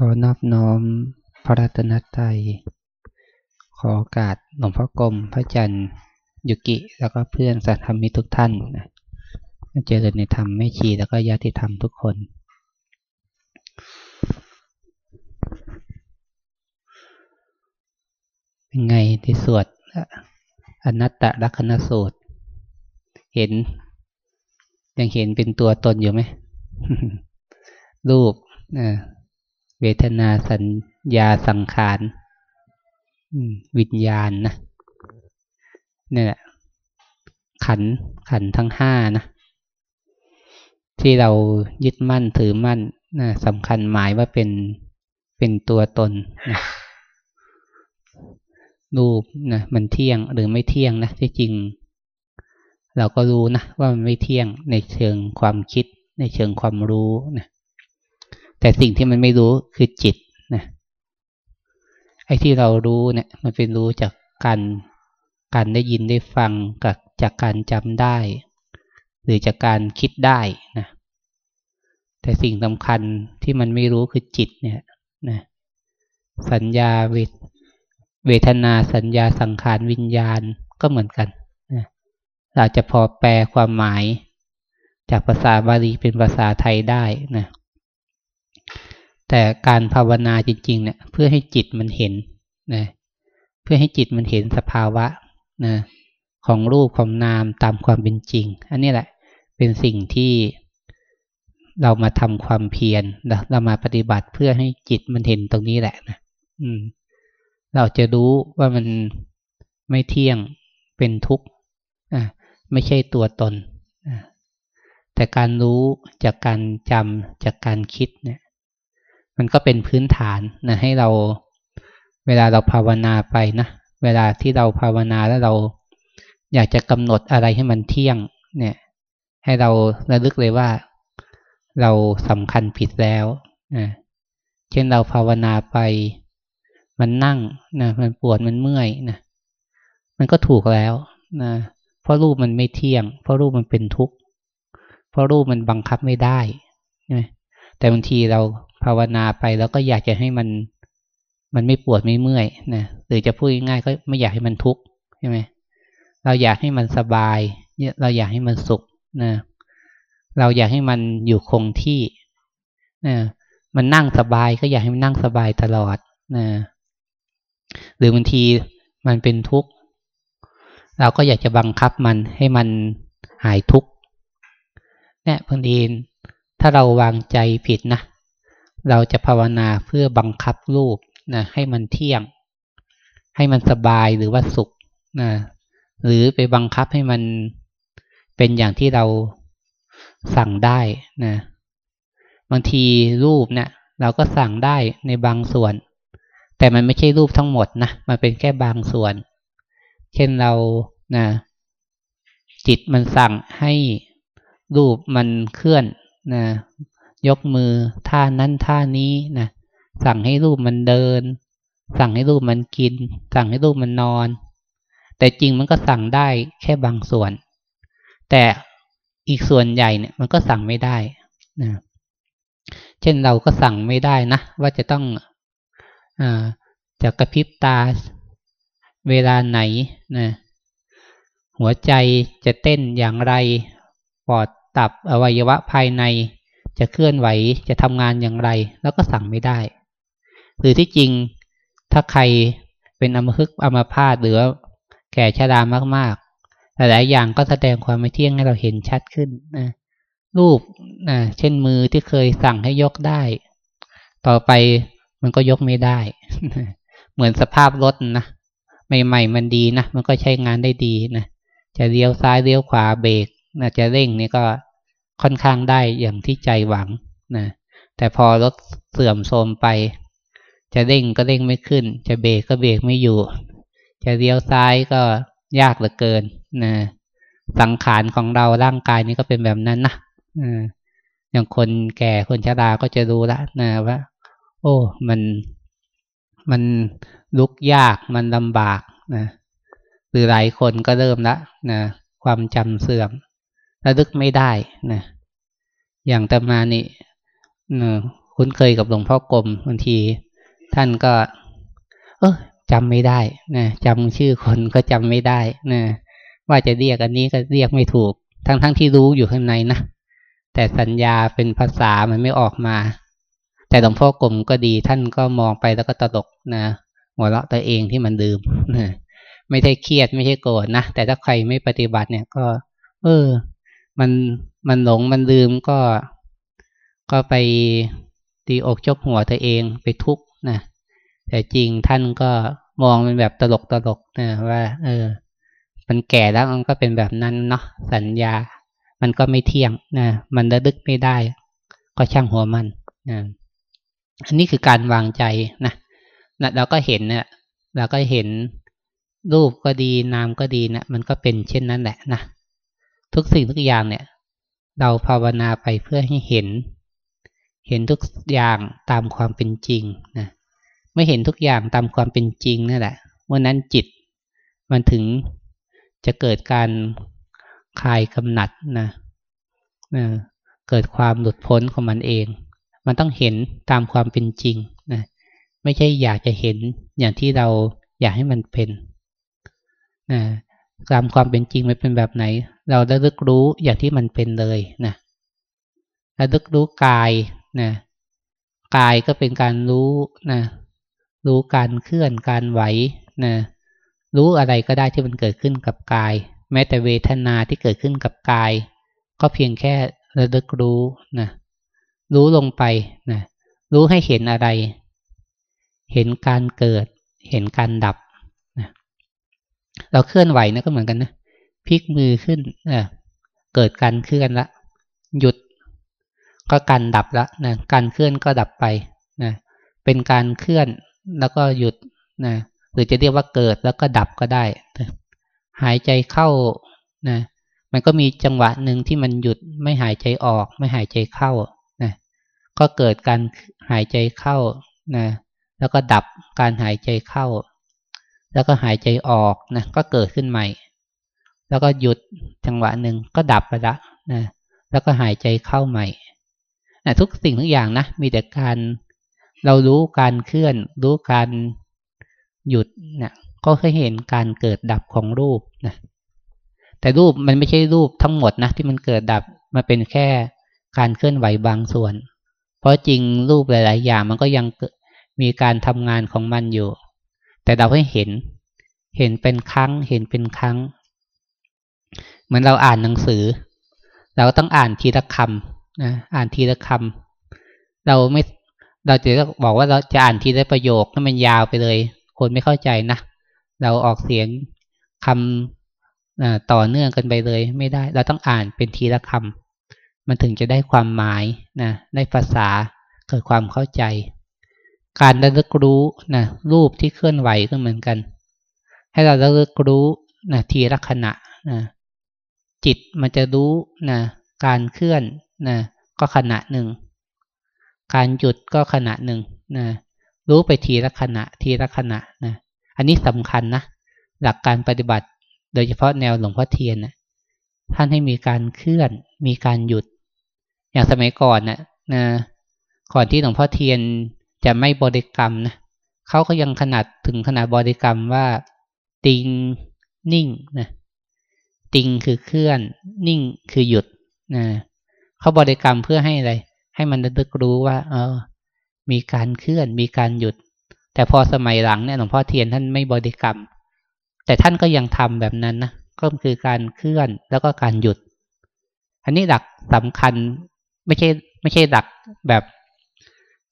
ขอนอบน้อมพระรัตนตรัย ขอโอกาสหลวงพ่อกรมพระจันทร์ยุกิ แล้วก็เพื่อนสัตธรรมิทุกท่านนะเจริญในธรรมไม่ชีแล้วก็ญาติธรรมทุกคน เป็นไงที่สวดอนัตตลักษณสูตร เห็น ยังเห็นเป็นตัวตนอยู่ไหมรูปอ่า เวทนาสัญญาสังขารวิญญาณนะนี่แหละขันขันทั้งห้านะ ที่เรายึดมั่นถือมั่นนะสำคัญหมายว่าเป็นเป็นตัวตนนะรูปนะมันเที่ยงหรือไม่เที่ยงนะที่จริง เราก็รู้นะว่ามันไม่เที่ยงในเชิงความคิดในเชิงความรู้นะ แต่สิ่งที่มันไม่รู้คือจิตนะไอ้ที่เรารู้เนี่ย มันเป็นรู้จากการการได้ยินได้ฟังกับจากการจำได้ หรือจากการคิดได้นะแต่สิ่งสำคัญที่มันไม่รู้คือจิตเนี่ยนะสัญญาเวทเวทนาสัญญาสังขารวิญญาณก็เหมือนกันนะเราจะพอแปลความหมาย จากภาษาบาลีเป็นภาษาไทยได้นะ แต่การภาวนาจริง ๆ เนี่ย เพื่อให้จิตมันเห็นนะเพื่อให้จิตมันเห็นสภาวะนะของรูปของนามตามความเป็นจริง อันนี้แหละเป็นสิ่งที่เรามาทำความเพียรเรามาปฏิบัติเพื่อให้จิตมันเห็นตรงนี้แหละนะอืม เราจะรู้ว่ามันไม่เที่ยงเป็นทุกข์อะไม่ใช่ตัวตนอะแต่การรู้จากการจำจากการคิดเนี่ย มันก็เป็นพื้นฐานนะให้เราเวลาเราภาวนาไปนะเวลาที่เราภาวนาแล้วเราอยากจะกำหนดอะไรให้มันเที่ยง เนี่ย ให้เราระลึกเลยว่า เราสำคัญผิดแล้วนะเช่นเราภาวนาไป มันนั่งนะมันปวดมันเมื่อยนะมันก็ถูกแล้วนะเพราะรูปมันไม่เที่ยง เพราะรูปมันเป็นทุกข์เพราะรูปมันบังคับไม่ได้นะแต่บางทีเรา ภาวนาไปแล้วก็อยากจะให้มัน มันไม่ปวดไม่เมื่อยนะหรือจะพูดง่ายๆก็ไม่อยากให้มันทุกข์ใช่ไหมเราอยากให้มันสบาย เราอยากให้มันสุขนะเราอยากให้มันอยู่คงที่นะมันนั่งสบายก็อยากให้มันนั่งสบายตลอดนะหรือบางทีมันเป็นทุกข์เราก็อยากจะบังคับมันให้มันหายทุกข์เนี่ยบางทีถ้าเราวางใจผิดนะ เราจะภาวนาเพื่อบังคับรูปนะให้มันเที่ยง ให้มันสบายหรือว่าสุขนะหรือไปบังคับให้มันเป็นอย่างที่เราสั่งได้นะบางทีรูปเนะี่ยเราก็สั่งได้ในบางส่วน แต่มันไม่ใช่รูปทั้งหมดนะมันเป็นแค่บางส่วน เช่นเรานะจิตมันสั่งให้รูปมันเคลื่อนนะ ยกมือท่านั้นท่านี้นะสั่งให้รูปมันเดิน สั่งให้รูปมันกิน สั่งให้รูปมันนอน แต่จริงมันก็สั่งได้แค่บางส่วน แต่อีกส่วนใหญ่เนี่ยมันก็สั่งไม่ได้นะเช่นเราก็สั่งไม่ได้นะว่าจะต้องอจะกระพริบตาเวลาไหนนะหัวใจจะเต้นอย่างไรปอดตับอวัยวะภายใน จะเคลื่อนไหวจะทำงานอย่างไร แล้วก็สั่งไม่ได้ หรือที่จริงถ้าใครเป็นอมพึกอมพาตหรือแก่ชรามากๆ หลายๆอย่างก็แสดงความไม่เที่ยงให้เราเห็นชัดขึ้นนะรูปนะเช่นมือที่เคยสั่งให้ยกได้ ต่อไปมันก็ยกไม่ได้ เหมือนสภาพรถนะใหม่ๆมันดีนะมันก็ใช้งานได้ดีนะจะเลี้ยวซ้ายเลี้ยวขวาเบรกนะจะเร่งนี่ก็ ค่อนข้างได้อย่างที่ใจหวังนะแต่พอรถเสื่อมโทรมไป จะเร่งก็เร่งไม่ขึ้น จะเบรกก็เบรกไม่อยู่ จะเลี้ยวซ้ายก็ยากเหลือเกินนะสังขารของเราร่างกายนี้ก็เป็นแบบนั้นนะอย่างคนแก่คนชราก็จะรู้ละนะว่า โอ้ มันมันลุกยากมันลำบากนะหรือหลายคนก็เริ่มละนะความจำเสื่อม ระลึกไม่ได้นะอย่างตมานี่คุ้นเคยกับหลวงพ่อกรมบางที ท่านก็ เออจำไม่ได้นะจำชื่อคนก็จำไม่ได้นะว่าจะเรียกอันนี้ก็เรียกไม่ถูก ทั้งๆทที่รู้อยู่ข้างในนะแต่สัญญาเป็นภาษามันไม่ออกมา แต่หลวงพ่อกรมก็ดีท่านก็มองไปแล้วก็ตลกนะหัวเราะตัวเองที่มันดื่มนะไม่ได้เครียดไม่ใช่โกรธนะแต่ถ้าใครไม่ปฏิบัติเนี่ยก็ เออ มันมันหลงมันลืมก็ก็ไปตีอกจกหัวตัวเองไปทุกข์นะแต่จริงท่านก็มองเป็นแบบตลกตลกนะว่า เออ มันแก่แล้วมันก็เป็นแบบนั้นเนาะสัญญา มันก็ไม่เที่ยงนะมันระลึกไม่ได้ ก็ช่างหัวมันนะอันนี้คือการวางใจนะนะเราก็เห็นเนี่ยเราก็เห็นรูปก็ดีนามก็ดีนะมันก็เป็นเช่นนั้นแหละนะ ทุกสิ่งทุกอย่างเนี่ย เราภาวนาไปเพื่อให้เห็น เห็นทุกอย่างตามความเป็นจริงนะไม่เห็นทุกอย่างตามความเป็นจริงนั่นแหละวันนั้นจิต มันถึงจะเกิดการคลายกำหนัดนะนะเกิดความหลุดพ้นของมันเอง มันต้องเห็นตามความเป็นจริงนะไม่ใช่อยากจะเห็นอย่างที่เราอยากให้มันเป็นนะตามความเป็นจริงมันเป็นแบบไหน เราได้ลึกรู้อย่างที่มันเป็นเลยนะระลึกรู้กายนะกายก็เป็นการรู้นะรู้การเคลื่อนการไหวนะรู้อะไรก็ได้ที่มันเกิดขึ้นกับกาย แม้แต่เวทนาที่เกิดขึ้นกับกาย ก็เพียงแค่ระลึกรู้นะรู้ลงไปนะรู้ให้เห็นอะไร เห็นการเกิด เห็นการดับนะเราเคลื่อนไหวนะก็เหมือนกันนะ พลิกมือขึ้นนะเกิดการเคลื่อนละ หยุดก็การดับละนะการเคลื่อนก็ดับไปนะเป็นการเคลื่อนแล้วก็หยุดนะหรือจะเรียกว่าเกิดแล้วก็ดับก็ได้นะหายใจเข้านะมันก็มีจังหวะหนึ่งที่มันหยุดไม่หายใจออก ไม่หายใจเข้านะก็เกิดการหายใจเข้านะแล้วก็ดับการหายใจเข้า แล้วก็หายใจออกนะก็เกิดขึ้นใหม่ แล้วก็หยุดจังหวะหนึ่งก็ดับไปละนะแล้วก็หายใจเข้าใหม่นะทุกสิ่งทุกอย่างนะ มีแต่การเรารู้การเคลื่อน รู้การหยุดเนะี่ยก็เคยเห็นการเกิดดับของรูปนะแต่รูปมันไม่ใช่รูปทั้งหมดนะที่มันเกิดดับมันเป็นแค่การเคลื่อนไหวบางส่วน เพราะจริงรูปหลาย ๆ อย่างมันก็ยังมีการทำงานของมันอยู่ แต่เราให้เห็น เห็นเป็นครั้ง เห็นเป็นครั้ง เหมือนเราอ่านหนังสือ เราต้องอ่านทีละคำนะอ่านทีละคำเราไม่เราจะบอกว่าเราจะอ่านทีละประโยคให้มันยาวไปเลย คนไม่เข้าใจนะเราออกเสียงคำต่อเนื่องกันไปเลยไม่ได้ เราต้องอ่านเป็นทีละคำมันถึงจะได้ความหมายนะได้ภาษาเกิดความเข้าใจ การระลึกรู้นะรูปที่เคลื่อนไหวก็เหมือนกัน ให้เราระลึกรู้นะทีละขณะนะ จิตมันจะรู้นะการเคลื่อนนะก็ขณะหนึ่ง การหยุดก็ขณะหนึ่งนะรู้ไปทีละขณะทีละขณะนะอันนี้สำคัญนะหลักการปฏิบัติ โดยเฉพาะแนวหลวงพ่อเทียนนะท่านให้มีการเคลื่อน มีการหยุด อย่างสมัยก่อนนะนะก่อนที่หลวงพ่อเทียนจะไม่บริกรรมนะเขาก็ยังขนาดถึงขนาดบริกรรมว่าติงนิ่งนะ ติงคือเคลื่อน นิ่งคือหยุดนะเขาบริกรรมเพื่อให้อะไร ให้มันระลึกรู้ว่า เออ มีการเคลื่อน มีการหยุด แต่พอสมัยหลังเนี่ยหลวงพ่อเทียนท่านไม่บริกรรม แต่ท่านก็ยังทำแบบนั้นนะก็คือการเคลื่อนแล้วก็การหยุด อันนี้หลักสำคัญไม่ใช่ ไม่ใช่หลักแบบ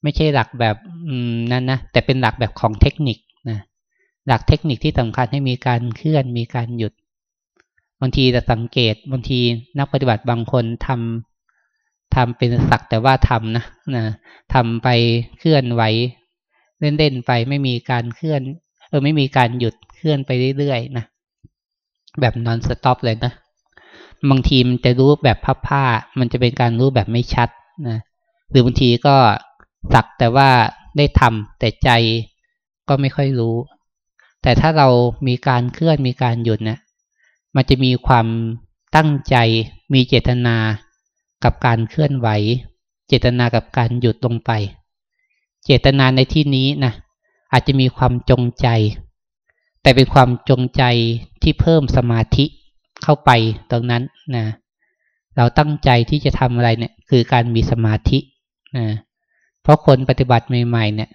ไม่ใช่หลักแบบอืมนั่นนะแต่เป็นหลักแบบของเทคนิคนะหลักเทคนิคที่สำคัญให้มีการเคลื่อนมีการหยุดางทีจะสังเกตบางทีนักปฏิบัติบางคนทำทำเป็นสักแต่ว่าทำนะนะทำไปเคลื่อนไหวเล่นๆไปไม่มีการเคลื่อน เออไม่มีการหยุดเคลื่อนไปเรื่อยๆนะแบบนอนสต็อปเลยนะบางทีมันจะรู้แบบพับผ้า มันจะเป็นการรู้แบบไม่ชัดนะหรือบางทีก็สักแต่ว่าได้ทำแต่ใจก็ไม่ค่อยรู้ แต่ถ้าเรามีการเคลื่อนมีการหยุดเนะี่ย มันจะมีความตั้งใจ มีเจตนากับการเคลื่อนไหว เจตนากับการหยุดลงไป เจตนาในที่นี้นะอาจจะมีความจงใจ แต่เป็นความจงใจที่เพิ่มสมาธิเข้าไปตรงนั้นนะเราตั้งใจที่จะทำอะไรเนี่ยคือการมีสมาธินะเพราะคนปฏิบัติใหม่ ๆ เนี่ย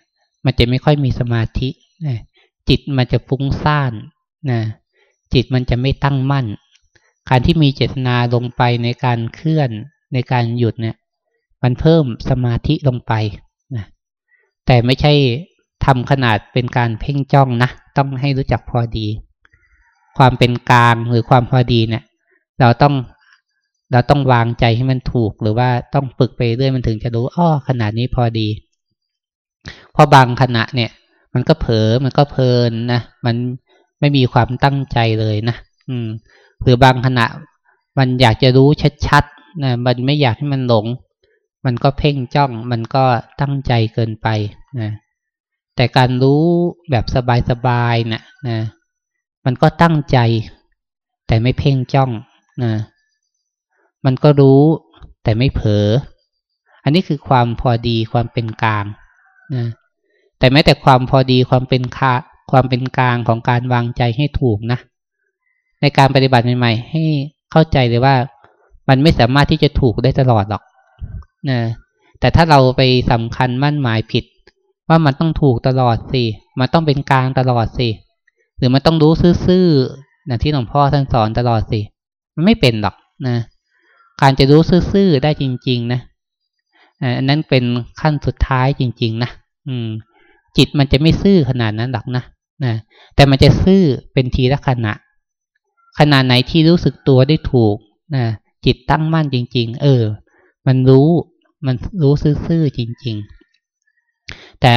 มันจะไม่ค่อยมีสมาธินะจิตมันจะฟุ้งซ่านนะ จิตมันจะไม่ตั้งมั่น การที่มีเจตนาลงไปในการเคลื่อนในการหยุดเนี่ย มันเพิ่มสมาธิลงไปนะแต่ไม่ใช่ทำขนาดเป็นการเพ่งจ้องนะ ต้องให้รู้จักพอดี ความเป็นกลางหรือความพอดีเนี่ย เราต้องเราต้องวางใจให้มันถูกหรือว่าต้องฝึกไปเรื่อยมันถึงจะรู้อ้อขนาดนี้พอดี เพราะบางขณะเนี่ย มันก็เผลอมันก็เพลินนะมัน ไม่มีความตั้งใจเลยนะอืมหรือบางขณะ มันอยากจะรู้ชัดๆนะมันไม่อยากให้มันหลง มันก็เพ่งจ้อง มันก็ตั้งใจเกินไปนะแต่การรู้แบบสบายๆนะนะมันก็ตั้งใจ แต่ไม่เพ่งจ้องนะมันก็รู้แต่ไม่เผลอ อันนี้คือความพอดีความเป็นกลางนะแต่แม้แต่ความพอดีความเป็น ความเป็นกลางของการวางใจให้ถูกนะ ในการปฏิบัติใหม่ๆ ให้เข้าใจเลยว่า มันไม่สามารถที่จะถูกได้ตลอดหรอกนะแต่ถ้าเราไปสำคัญมั่นหมายผิด ว่ามันต้องถูกตลอดสิมันต้องเป็นกลางตลอดสิหรือมันต้องรู้ซื่อๆนะที่หลวงพ่อท่านสอนตลอดสิมันไม่เป็นหรอกนะการจะรู้ซื่อๆได้จริง ๆ นะอันนั้นเป็นขั้นสุดท้ายจริง ๆ นะอืม จิตมันจะไม่ซื่อขนาดนั้นหรอกนะนะแต่มันจะซื่อเป็นทีละขณะ ขณะไหนที่รู้สึกตัวได้ถูกนะจิตตั้งมั่นจริง ๆ เออ มันรู้มันรู้ซื่อๆจริง ๆ แต่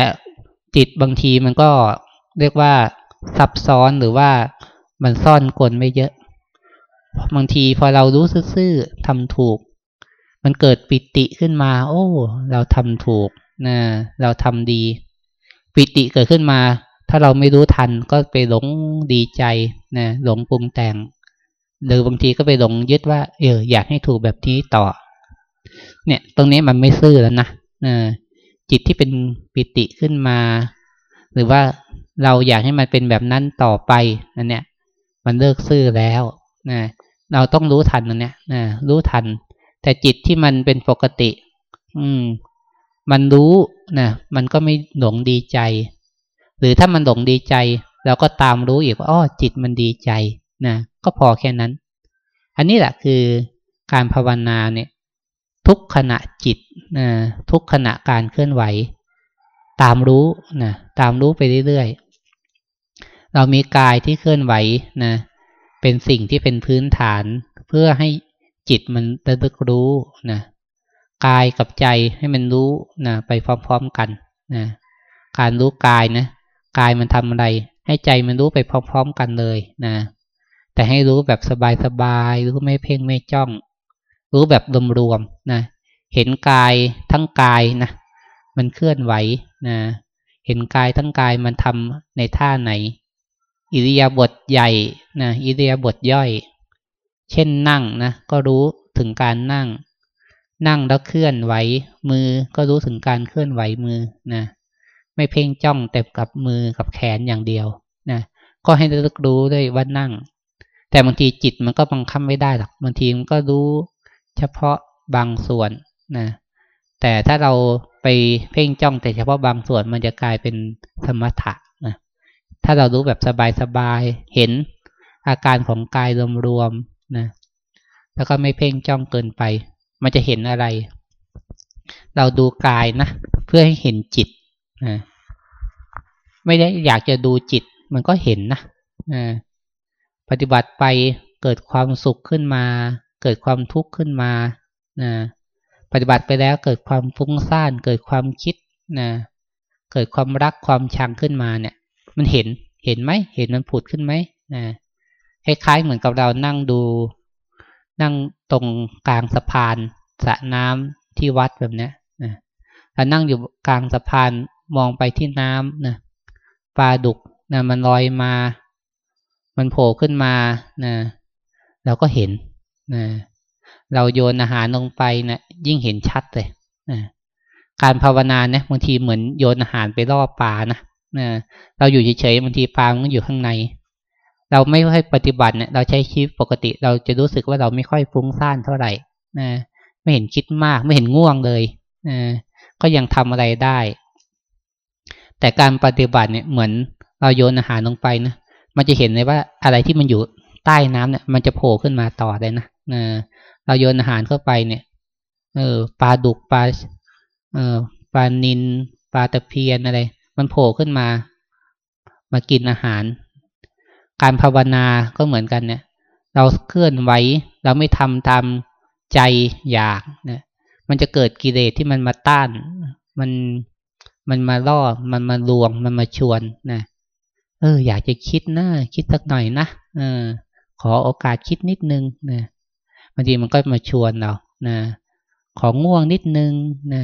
จิตบางทีมันก็เรียกว่าซับซ้อนหรือว่ามันซ่อนกลไม่เยอะ บางทีพอเรารู้ซื่อๆทำถูก มันเกิดปิติขึ้นมา โอ้ เราทำถูกนะเราทำดี ปิติเกิดขึ้นมา ถ้าเราไม่รู้ทันก็ไปหลงดีใจนะหลงปรุงแต่ง หรือบางทีก็ไปหลงยึดว่า เอออยากให้ถูกแบบนี้ต่อ เนี่ย ตรงนี้มันไม่ซื่อแล้วนะนะจิตที่เป็นปิติขึ้นมา หรือว่าเราอยากให้มันเป็นแบบนั้นต่อไปนั่นเนี่ย มันเลิกซื่อแล้วนะเราต้องรู้ทันนะเนี่ยนะรู้ทัน แต่จิตที่มันเป็นปกติ อืม มันรู้นะมันก็ไม่หลงดีใจ หรือถ้ามันหลงดีใจเราก็ตามรู้อีกว่าอ๋อจิตมันดีใจนะก็พอแค่นั้น อันนี้แหละคือการภาวนาเนี่ย ทุกขณะจิตนะทุกขณะการเคลื่อนไหว ตามรู้นะตามรู้ไปเรื่อยๆเรามีกายที่เคลื่อนไหวนะเป็นสิ่งที่เป็นพื้นฐานเพื่อให้จิตมันระลึกรู้นะ กายกับใจให้มันรู้นะไปพร้อมๆกันนะการรู้กายนะกายมันทำอะไร ให้ใจมันรู้ไปพร้อมๆกันเลยนะแต่ให้รู้แบบสบายๆรู้ไม่เพ่งไม่จ้อง รู้แบบรวมๆนะเห็นกายทั้งกายนะมันเคลื่อนไหวนะเห็นกายทั้งกายมันทำในท่าไหน อิริยาบถใหญ่นะอิริยาบถย่อย เช่นนั่งนะก็รู้ถึงการนั่ง นั่งแล้วเคลื่อนไหวมือก็รู้ถึงการเคลื่อนไหวมือนะ ไม่เพ่งจ้องแต่กับมือกับแขนอย่างเดียวนะก็ให้ระลึกรู้ด้วยว่านั่ง แต่บางทีจิตมันก็บังคับไม่ได้หรอกบางทีมันก็รู้เฉพาะบางส่วนนะแต่ถ้าเราไปเพ่งจ้องแต่เฉพาะบางส่วนมันจะกลายเป็นสมถะถ้าเรารู้แบบสบายๆเห็นอาการของกายรวมๆนะแล้วก็ไม่เพ่งจ้องเกินไป มันจะเห็นอะไร เราดูกายนะ เพื่อให้เห็นจิตนะไม่ได้อยากจะดูจิต มันก็เห็นนะนะปฏิบัติไปเกิดความสุขขึ้นมา เกิดความทุกข์ขึ้นมานะปฏิบัติไปแล้วเกิดความฟุ้งซ่าน เกิดความคิดนะเกิดความรักความชังขึ้นมาเนี่ย มันเห็นเห็นไหมเห็นมันผุดขึ้นไหมนะคล้ายๆเหมือนกับเรานั่งดู นั่งตรงกลางสะพานสระน้ำที่วัดแบบนี้นะเรานั่งอยู่กลางสะพานมองไปที่น้ำนะปลาดุกนะมันลอยมา มันโผล่ขึ้นมานะเราก็เห็นนะเราโยนอาหารลงไปนะยิ่งเห็นชัดเลยนะการภาวนาเนี่ยบางทีเหมือนโยนอาหารไปล่อปลานะนะเราอยู่เฉยๆบางทีปลามันอยู่ข้างใน เราไม่ค่อยปฏิบัติเนี่ยเราใช้ชีวิตปกติ เราจะรู้สึกว่าเราไม่ค่อยฟุ้งซ่านเท่าไหร่นะไม่เห็นคิดมาก ไม่เห็นง่วงเลยนะก็ยังทำอะไรได้ แต่การปฏิบัติเนี่ยเหมือนเราโยนอาหารลงไปนะมันจะเห็นเลยว่าอะไรที่มันอยู่ใต้น้ำเนี่ย มันจะโผล่ขึ้นมาต่อเลยนะนะเราโยนอาหารเข้าไปเนี่ย เออปลาดุกปลาเออปลานินปลาตะเพียนอะไร มันโผล่ขึ้นมา มากินอาหาร การภาวนาก็เหมือนกันเนี่ย เราเคลื่อนไหว เราไม่ทำตามใจอยากเนี่ยมันจะเกิดกิเลสที่มันมาต้าน มันมันมาล่อ มันมาลวง มันมาชวนนะเออ อยากจะคิดนะคิดสักหน่อยนะเออ ขอโอกาสคิดนิดนึงนะบางทีมันก็มาชวนเรานะของง่วงนิดนึงนะ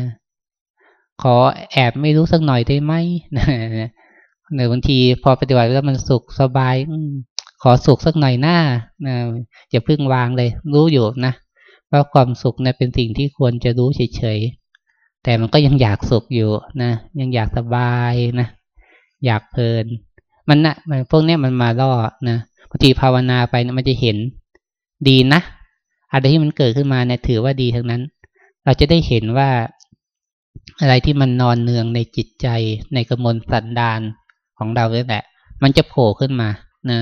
ขอแอบไม่รู้สักหน่อยได้ไหมนะ หรือบางทีพอปฏิบัติแล้วมันสุขสบายอขอสุขสักหน่อยหน้านะอย่าพึ่งวางเลย รู้อยู่นะว่าความสุขเนี่ยเป็นสิ่งที่ควรจะรู้เฉยๆแต่มันก็ยังอยากสุขอยู่นะยังอยากสบายนะอยากเพลิน มันนะมันพวกนี้มันมาล่อนะบางทีภาวนาไปนะมันจะเห็นดีนะอะไรที่มันเกิดขึ้นมาเนี่ยถือว่าดีทั้งนั้น เราจะได้เห็นว่าอะไรที่มันนอนเนืองในจิตใจในกระมวลสันดาน ของเราเนี่ยแหละ มันจะโผล่ขึ้นมานะ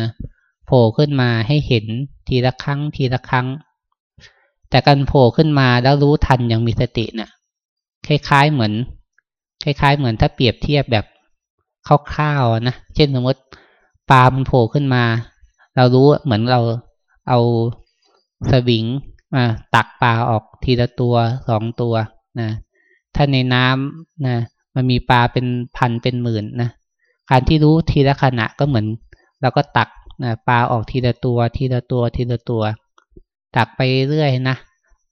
โผล่ขึ้นมาให้เห็นทีละครั้งทีละครั้ง แต่การโผล่ขึ้นมาแล้วรู้ทันอย่างมีสติเนะี่ยคล้ายๆเหมือน คล้าย ๆ เหมือนถ้าเปรียบเทียบแบบคร่าวๆนะเช่นสมมติปลามันโผล่ขึ้นมา เรารู้เหมือนเราเอาสวิงมาตักปลาออกทีละตัวสองตัวนะถ้าในน้ำนะมันมีปลาเป็นพันเป็นหมื่นนะ การที่รู้ทีละขณะก็เหมือน เราก็ตักนะปลาออกทีละตัวทีละตัวทีละตัว ตักไปเรื่อยนะ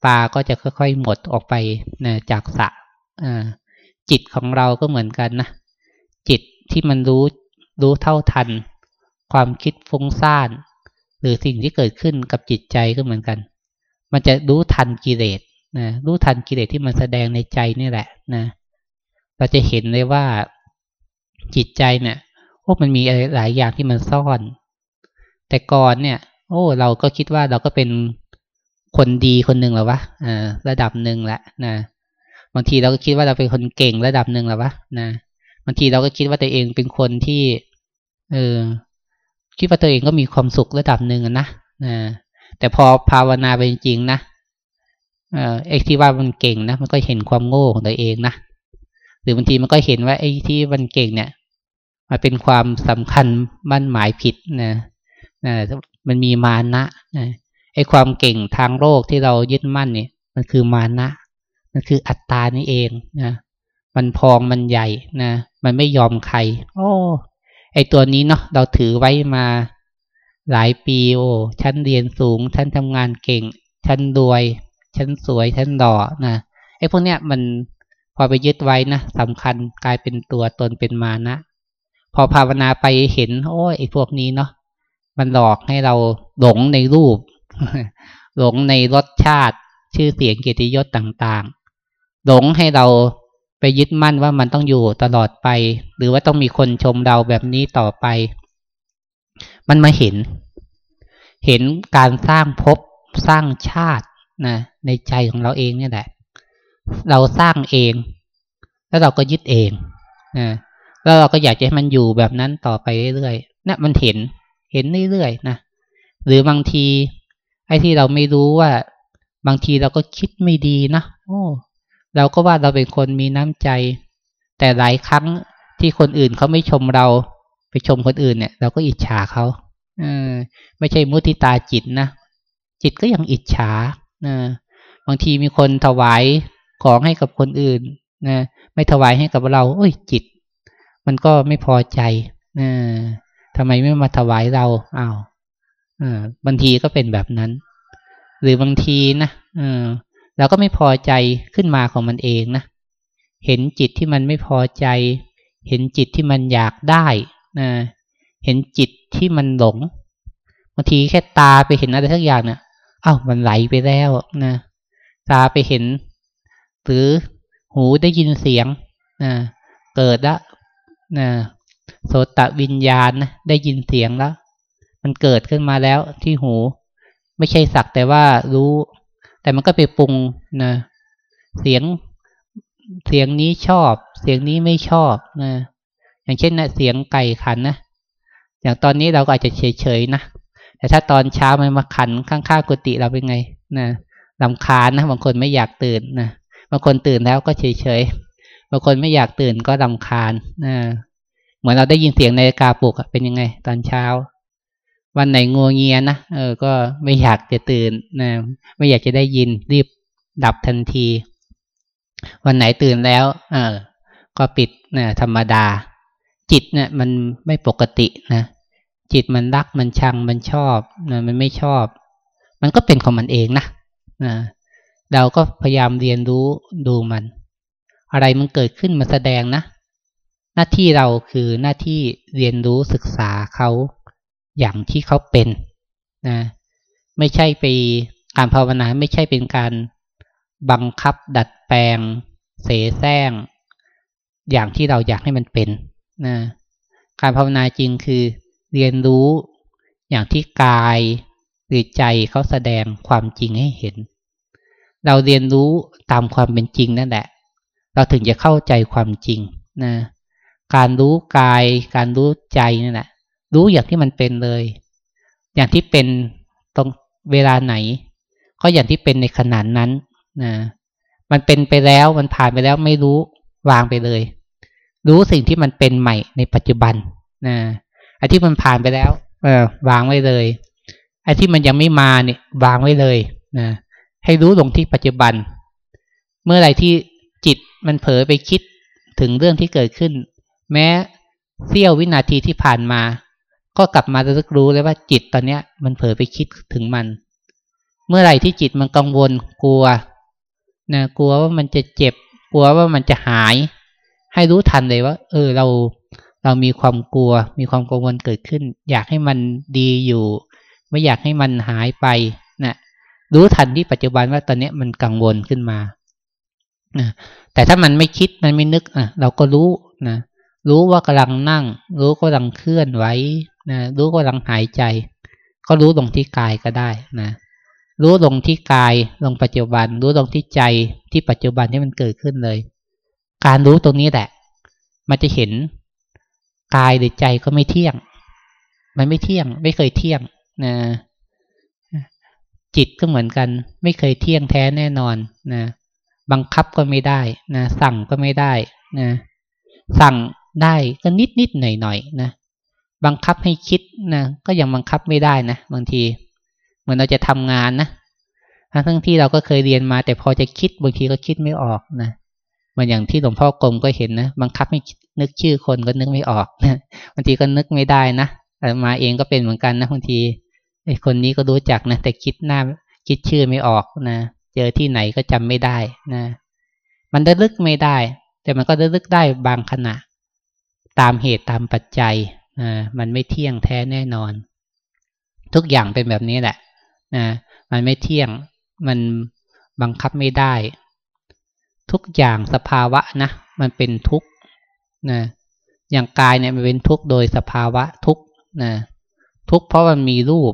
ปลาก็จะค่อย ๆ หมดออกไปนะจากสระจิตของเราก็เหมือนกันนะจิตที่มันรู้รู้เท่าทัน ความคิดฟุ้งซ่าน หรือสิ่งที่เกิดขึ้นกับจิตใจก็เหมือนกัน มันจะรู้ทันกิเลสนะรู้ทันกิเลสที่มันแสดงในใจนี่แหละนะเราจะเห็นเลยว่า จิตใจเนี่ยโอ้มันมีอะไรหลายอย่างที่มันซ่อน แต่ก่อนเนี่ย โอ้ เราก็คิดว่าเราก็เป็นคนดีคนหนึ่งหรอวะอ่าระดับหนึ่งแหละนะบางทีเราก็คิดว่าเราเป็นคนเก่งระดับหนึ่งหรอวะนะบางทีเราก็คิดว่าตัวเองเป็นคนที่ เออคิดว่าตัวเองก็มีความสุขระดับหนึ่งนะนะแต่พอภาวนาไปจริงๆนะเออไอ้ที่ว่ามันเก่งนะมันก็เห็นความโง่ของตัวเองนะ รือบางทีมันก็เห็นว่าไอ้ที่มันเก่งเนี่ยมันเป็นความสำคัญมั่นหมายผิดนะนะมันมีมานะนะไอ้ความเก่งทางโลกที่เรายึดมั่นเนี่ย มันคือมานะมันคืออัตตานี่เองนะมันพองมันใหญ่นะมันไม่ยอมใคร โอ้ไอตัวนี้เนาะเราถือไว้มาหลายปีโอ้ฉันเรียนสูงฉันทำงานเก่งฉันรวยฉันสวยฉันหล่อนะไอ้พวกเนี้ยมัน พอไปยึดไว้นะสำคัญกลายเป็นตัวตนเป็นมานะ พอภาวนาไปเห็น โอ้ไอ้พวกนี้เนาะมันหลอกให้เราหลงในรูป หลงในรสชาติชื่อเสียงเกียรติยศต่างๆ หลงให้เราไปยึดมั่นว่ามันต้องอยู่ตลอดไป หรือว่าต้องมีคนชมเราแบบนี้ต่อไป มันมาเห็น เห็นการสร้างภพสร้างชาตินะในใจของเราเองเนี่ยแหละ เราสร้างเอง แล้วเราก็ยึดเองนะแล้วเราก็อยากจะให้มันอยู่แบบนั้นต่อไปเรื่อยๆนะมันเห็นเห็นเรื่อยๆนะหรือบางทีไอ้ที่เราไม่รู้ว่า บางทีเราก็คิดไม่ดีนะโอ้เราก็ว่าเราเป็นคนมีน้ำใจ แต่หลายครั้งที่คนอื่นเขาไม่ชมเรา ไปชมคนอื่นเนี่ย เราก็อิจฉาเขาเออไม่ใช่มุติตาจิตนะจิตก็ยังอิจฉานะบางทีมีคนถวาย ของให้กับคนอื่นนะไม่ถวายให้กับเราโอ้ยจิต มันก็ไม่พอใจนะทำไมไม่มาถวายเราอา้าวบางทีก็เป็นแบบนั้น หรือบางทีนะเราก็ไม่พอใจขึ้นมาของมันเองนะเห็นจิตที่มันไม่พอใจ เห็นจิตที่มันอยากได้นะเห็นจิตที่มันหลงบางทีแค่ตาไปเห็นอะไรทักอย่างเนะี่ยอ้าวมันไหลไปแล้วนะตาไปเห็น หรือหูได้ยินเสียงนะเกิดล้วนะโสตวิญญาณนะได้ยินเสียงแล้ว มันเกิดขึ้นมาแล้วที่หู ไม่ใช่สักแต่ว่ารู้ แต่มันก็ไปปรุงนะเสียงเสียงนี้ชอบ เสียงนี้ไม่ชอบนะอย่างเช่นนะเสียงไก่ขันนะอย่างตอนนี้เราก็อาจจะเฉยๆนะแต่ถ้าตอนเช้ามันมาขันข้างๆกุฏิเราเป็นไงนะลำคาญนะบางคนไม่อยากตื่นนะ บางคนตื่นแล้วก็เฉยๆบางคนไม่อยากตื่นก็ลำคาญนะเหมือนเราได้ยินเสียงนาฬิกาปลุกเป็นยังไง ตอนเช้า วันไหนงัวเงียนะเออ ก็ไม่อยากจะตื่นนะไม่อยากจะได้ยินรีบดับทันที วันไหนตื่นแล้ว เออ ก็ปิดนะธรรมดา จิตเนะี่ยมันไม่ปกตินะจิตมันรักมันชังมันชอบนะมันไม่ชอบ มันก็เป็นของมันเองนะนะ เราก็พยายามเรียนรู้ดูมัน อะไรมันเกิดขึ้นมาแสดงนะ หน้าที่เราคือหน้าที่เรียนรู้ศึกษาเขาอย่างที่เขาเป็นนะไม่ใช่ไปการภาวนาไม่ใช่เป็นการบังคับดัดแปลง เสแสร้ง อย่างที่เราอยากให้มันเป็นนะการภาวนาจริงคือเรียนรู้อย่างที่กายหรือใจเขาแสดงความจริงให้เห็น เราเรียนรู้ตามความเป็นจริงนั่นแหละ เราถึงจะเข้าใจความจริงนะการรู้กาย การรู้ใจนั่นแหละรู้อย่างที่มันเป็นเลย อย่างที่เป็นตรงเวลาไหน ก็อย่างที่เป็นในขณะนั้นนะมันเป็นไปแล้วมันผ่านไปแล้วไม่รู้วางไปเลย รู้สิ่งที่มันเป็นใหม่ในปัจจุบันนะไอ้ที่มันผ่านไปแล้ว เออ วางไว้เลยไอ้ที่มันยังไม่มาเนี่ยวางไว้เลยนะ ให้รู้ลงที่ปัจจุบัน เมื่อไหร่ที่จิตมันเผลอไปคิดถึงเรื่องที่เกิดขึ้น แม้เสี้ยววินาทีที่ผ่านมา ก็กลับมาระลึกรู้เลยว่าจิตตอนเนี้ย มันเผลอไปคิดถึงมัน เมื่อไหร่ที่จิตมันกังวลกลัวนะกลัวว่ามันจะเจ็บ กลัวว่ามันจะหาย ให้รู้ทันเลยว่า เออเราเรามีความกลัว มีความกังวลเกิดขึ้น อยากให้มันดีอยู่ ไม่อยากให้มันหายไป รู้ทันที่ปัจจุบันว่าตอนนี้มันกังวลขึ้นมานะแต่ถ้ามันไม่คิดมันไม่นึกอะเราก็รู้นะรู้ว่ากำลังนั่ง รู้ก็กำลังเคลื่อนไหวนะรู้ก็กำลังหายใจ ก็รู้ลงที่กายก็ได้นะรู้ลงที่กายลงปัจจุบัน รู้ลงที่ใจที่ปัจจุบันที่มันเกิดขึ้นเลย การรู้ตรงนี้แหละ มันจะเห็นกายหรือใจก็ไม่เที่ยง มันไม่เที่ยง ไม่เคยเที่ยงนะ จิตก็เหมือนกัน ไม่เคยเที่ยงแท้แน่นอนนะบังคับก็ไม่ได้นะสั่งก็ไม่ได้นะสั่งได้ก็นิดนิดหน่อยหน่อยนะบังคับให้คิดนะก็ยังบังคับไม่ได้นะบางที เหมือนเราจะทำงานนะทั้งที่เราก็เคยเรียนมา แต่พอจะคิดบางทีก็คิดไม่ออกนะมันอย่างที่หลวงพ่อกรมก็เห็นนะบังคับให้นึกชื่อคนก็นึกไม่ออกนะบางทีก็นึกไม่ได้นะแต่มาเองก็เป็นเหมือนกันนะบางที ไอคนนี้ก็รู้จักนะแต่คิดหน้าคิดชื่อไม่ออกนะเจอที่ไหนก็จำไม่ได้นะ มันระลึกไม่ได้ แต่มันก็ระลึกได้บางขณะ ตามเหตุตามปัจจัยนะมันไม่เที่ยงแท้แน่นอน ทุกอย่างเป็นแบบนี้แหละนะมันไม่เที่ยงมันบังคับไม่ได้ ทุกอย่างสภาวะนะมันเป็นทุกนะอย่างกายเนี่ยมันเป็นทุกโดยสภาวะทุกนะทุกเพราะมันมีรูป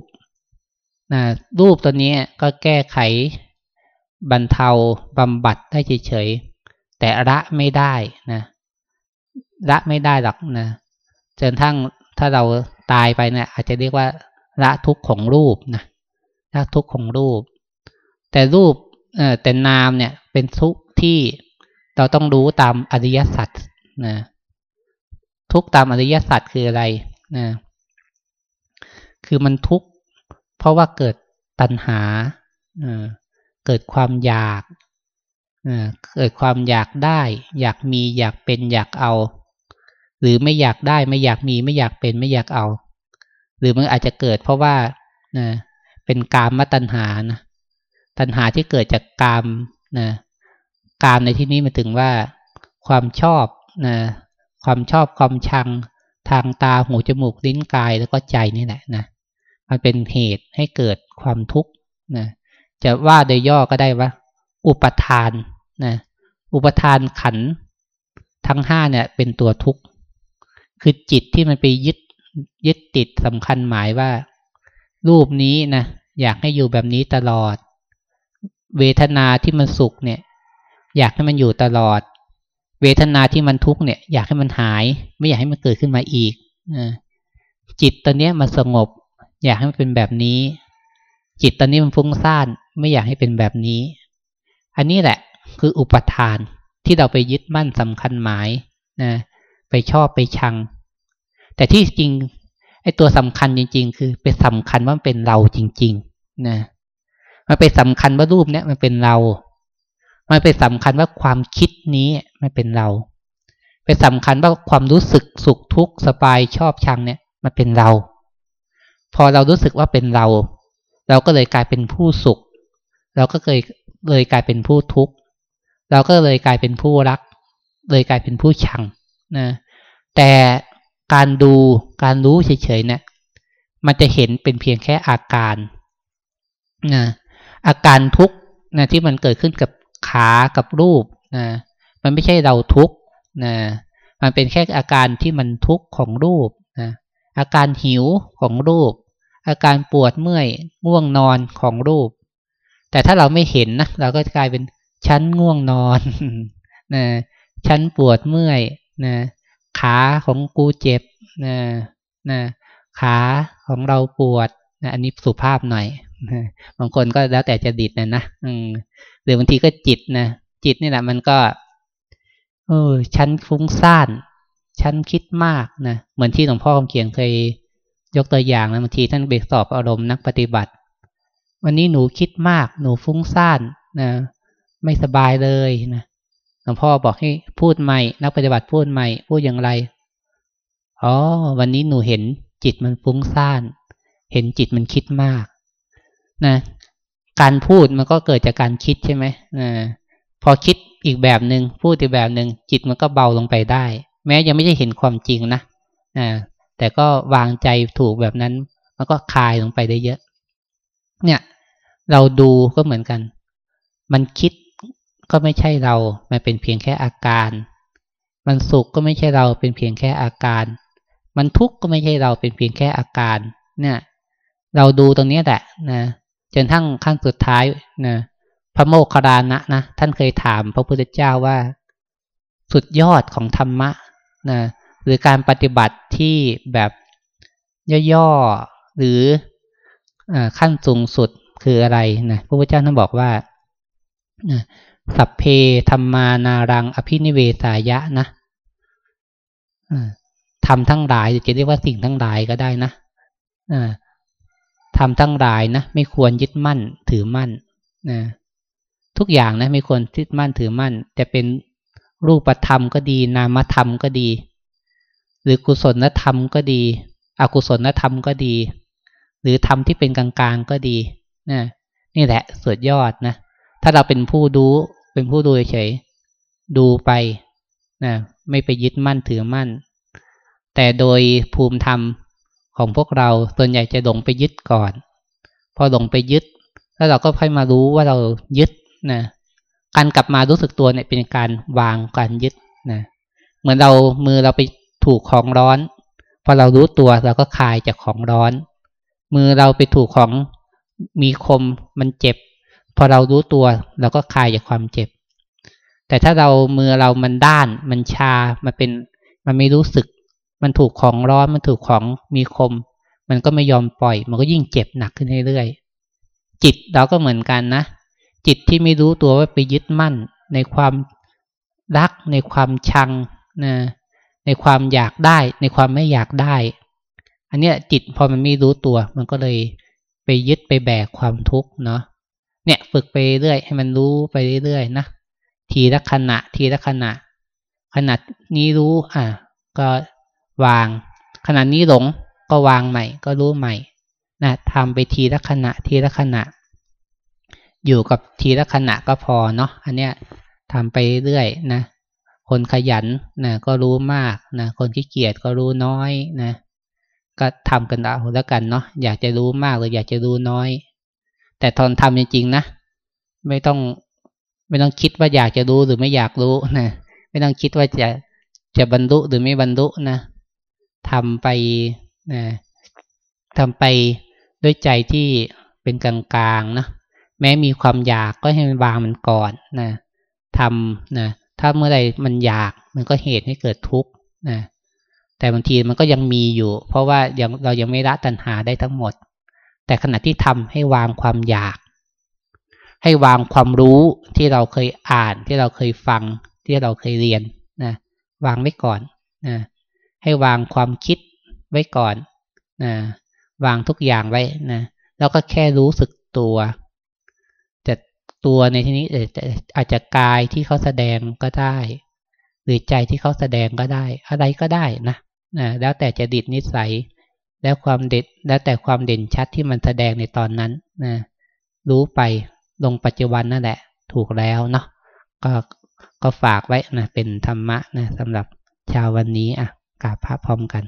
นะรูปตัวนี้ก็แก้ไขบรรเทาบำบัดได้เฉยๆแต่ละไม่ได้นะละไม่ได้หรอกนะจนทั้งถ้าเราตายไปเนี่ยอาจจะเรียกว่าละทุกข์ของรูปนะละทุกข์ของรูป แต่รูปเออแต่นามเนี่ยเป็นทุกที่เราต้องรู้ตามอริยสัจนะทุกตามอริยสัจคืออะไรนะคือมันทุก เพราะว่าเกิดตัณหา เกิดความอยาก เกิดความอยากได้ อยากมีอยากเป็นอยากเอา หรือไม่อยากได้ไม่อยากมีไม่อยากเป็นไม่อยากเอา หรือมันอาจจะเกิดเพราะว่าเป็นกามตัณหานะตัณหาที่เกิดจากกามนะกามในที่นี้มาถึงว่าความชอบนะความชอบความชังทางตาหูจมูกลิ้นกายแล้วก็ใจนี่แหละนะ มันเป็นเหตุให้เกิดความทุกข์นะจะว่าโดยย่อก็ได้ว่า อุปทานนะอุปทานขันทั้งห้าเนี่ยเป็นตัวทุกข์คือจิตที่มันไปยึดยึดติดสำคัญหมายว่า รูปนี้นะอยากให้อยู่แบบนี้ตลอด เวทนาที่มันสุขเนี่ย อยากให้มันอยู่ตลอด เวทนาที่มันทุกข์เนี่ย อยากให้มันหาย ไม่อยากให้มันเกิดขึ้นมาอีกจิตตอนนี้มันสงบ อยากให้มันเป็นแบบนี้ จิตตอนนี้มันฟุ้งซ่านไม่อยากให้เป็นแบบนี้ อันนี้แหละคืออุปทานที่เราไปยึดมั่นสำคัญหมายนะไปชอบไปชัง แต่ที่จริงไอ้ตัวสำคัญจริง ๆ คือไปสำคัญว่ามันเป็นเราจริง ๆ นะมันไปสำคัญว่ารูปเนี้ยมันเป็นเรา มันไปสำคัญว่าความคิดนี้มันเป็นเรา ไปสำคัญว่าความรู้สึกสุขทุกข์สบายชอบชังเนี่ยมันเป็นเรา พอเรารู้สึกว่าเป็นเรา เราก็เลยกลายเป็นผู้สุข เราก็เลยเลยกลายเป็นผู้ทุกข์เราก็เลยกลายเป็นผู้รัก เลยกลายเป็นผู้ชังนะแต่การดูการรู้เฉยๆเนี่ยมันจะเห็นเป็นเพียงแค่อาการนะอาการทุกข์นะที่มันเกิดขึ้นกับขากับรูปนะมันไม่ใช่เราทุกข์นะมันเป็นแค่อาการที่มันทุกข์ของรูปนะอาการหิวของรูป อาการปวดเมื่อยง่วงนอนของรูป แต่ถ้าเราไม่เห็นนะเราก็กลายเป็นชั้นง่วงนอนนะชั้นปวดเมื่อยนะขาของกูเจ็บนะนะขาของเราปวดนะอันนี้สุภาพหน่อยนะบางคนก็แล้วแต่จะดิดนะนะหรือบางทีก็จิตนะจิตนี่แหละมันก็เออชั้นฟุ้งซ่านชั้นคิดมากนะเหมือนที่หลวงพ่อคำเขียนเคย ยกตัวอย่างนะบางทีท่านเบรกสอบอารมณ์นักปฏิบัติ วันนี้หนูคิดมาก หนูฟุ้งซ่านนะไม่สบายเลยนะหลวงพ่อบอกให้พูดใหม่ นักปฏิบัติพูดใหม่ พูดอย่างไรอ๋อวันนี้หนูเห็นจิตมันฟุ้งซ่าน เห็นจิตมันคิดมากนะการพูดมันก็เกิดจากการคิดใช่ไหมนะพอคิดอีกแบบหนึง่งพูดอีกแบบหนึง่งจิตมันก็เบาลงไปได้ แม้ยังไม่ได้เห็นความจริงนะนะ แต่ก็วางใจถูกแบบนั้นมันก็คลายลงไปได้เยอะ เนี่ย เราดูก็เหมือนกัน มันคิดก็ไม่ใช่เรา มันเป็นเพียงแค่อาการ มันสุขก็ไม่ใช่เราเป็นเพียงแค่อาการ มันทุกข์ก็ไม่ใช่เราเป็นเพียงแค่อาการ เนี่ย เราดูตรงนี้แหละนะจนทั้งขั้นสุดท้ายนะพระโมคคัลลานะนะท่านเคยถามพระพุทธเจ้าว่า สุดยอดของธรรมะนะ หรือการปฏิบัติที่แบบย่อๆหรืออขั้นสูงสุดคืออะไรนะพระพุทธเจ้าท่านบอกว่าสัพเพธรรมานารังอภินิเวสายะนะทำทั้งหลายจะเรียกว่าสิ่งทั้งหลายก็ได้นะทำทั้งหลายนะไม่ควรยึดมั่นถือมั่นนะทุกอย่างนะไม่ควรยึดมั่นถือมั่นจะเป็นรูปธรรมก็ดี นามธรรมก็ดี หรือกุศลธรรมก็ดี อกุศลธรรมก็ดี หรือธรรมที่เป็นกลางๆก็ดีนะนี่แหละสุดยอดนะถ้าเราเป็นผู้ดูเป็นผู้ดูเฉยดูไปนะไม่ไปยึดมั่นถือมั่น แต่โดยภูมิธรรมของพวกเราส่วนใหญ่จะหลงไปยึดก่อน พอหลงไปยึด แล้วเราก็ค่อยมารู้ว่าเรายึดนะการกลับมารู้สึกตัวเนี่ยเป็นการวางการยึดนะเหมือนเรามือเราไป ถูกของร้อนพอเรารู้ตัวเราก็คลายจากของร้อน มือเราไปถูกของมีคมมันเจ็บ พอเรารู้ตัวเราก็คลายจากความเจ็บ แต่ถ้าเรามือเรามันด้าน มันชา มันเป็น มันไม่รู้สึก มันถูกของร้อน มันถูกของมีคม มันก็ไม่ยอมปล่อย มันก็ยิ่งเจ็บหนักขึ้นเรื่อยๆจิตเราก็เหมือนกันนะ จิตที่ไม่รู้ตัวว่าไปยึดมั่นในความรักในความชังนะ ในความอยากได้ ในความไม่อยากได้ อันเนี้ยจิตพอมันไม่รู้ตัว มันก็เลยไปยึดไปแบกความทุกข์เนาะเนี่ยฝึกไปเรื่อยให้มันรู้ไปเรื่อยๆนะทีละขณะ ทีละขณะ ขณะนี้รู้อะ ก็วาง ขณะนี้หลงก็วางใหม่ ก็รู้ใหม่นะทำไปทีละขณะ ทีละขณะ อยู่กับทีละขณะก็พอเนาะอันเนี้ยทำไปเรื่อยนะ คนขยันนะก็รู้มากนะคนขี้เกียจก็รู้น้อยนะก็ทำกันเอาแล้วกันเนาะอยากจะรู้มากหรืออยากจะรู้น้อย แต่ตอนทำจริงๆนะ ไม่ต้องไม่ต้องคิดว่าอยากจะรู้หรือไม่อยากรู้นะไม่ต้องคิดว่าจะจะบรรลุหรือไม่บรรลุนะทำไปนะทำไปด้วยใจที่เป็นกลางๆนะแม้มีความอยากก็ให้มันวางมันก่อนนะทำนะ ถ้าเมื่อใดมันอยากมันก็เหตุให้เกิดทุกข์นะแต่บางทีมันก็ยังมีอยู่ เพราะว่ายังเรายังไม่ละตัณหาได้ทั้งหมด แต่ขณะที่ทำให้วางความอยาก ให้วางความรู้ที่เราเคยอ่านที่เราเคยฟังที่เราเคยเรียนนะวางไว้ก่อนนะให้วางความคิดไว้ก่อนนะวางทุกอย่างไว้นะแล้วก็แค่รู้สึกตัว ตัวในที่นี้อาจจะกายที่เขาแสดงก็ได้ หรือใจที่เขาแสดงก็ได้ อะไรก็ได้นะนะแล้วแต่จะดิดนิสัย แล้วความเด็ดแล้วแต่ความเด่นชัดที่มันแสดงในตอนนั้นนะรู้ไปลงปัจจุบันนั่นแหละ ถูกแล้วเนาะก็ก็ฝากไว้นะเป็นธรรมะนะสำหรับชาววันนี้อะกราบพระพร้อมกัน